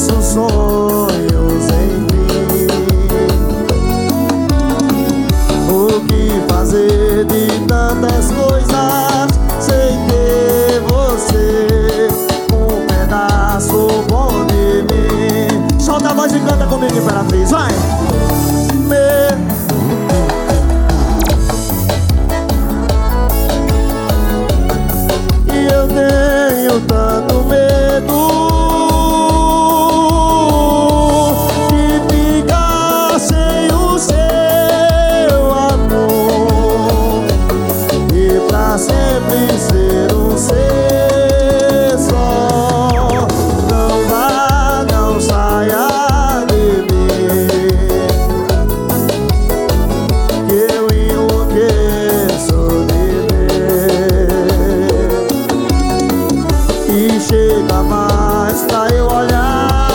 nossos sonhos enfim. O que fazer de tantas coisas sem ter você? Um pedaço bom de mim. Solta a voz e canta comigo, Imperatriz, vai! Me... chega mais pra eu olhar.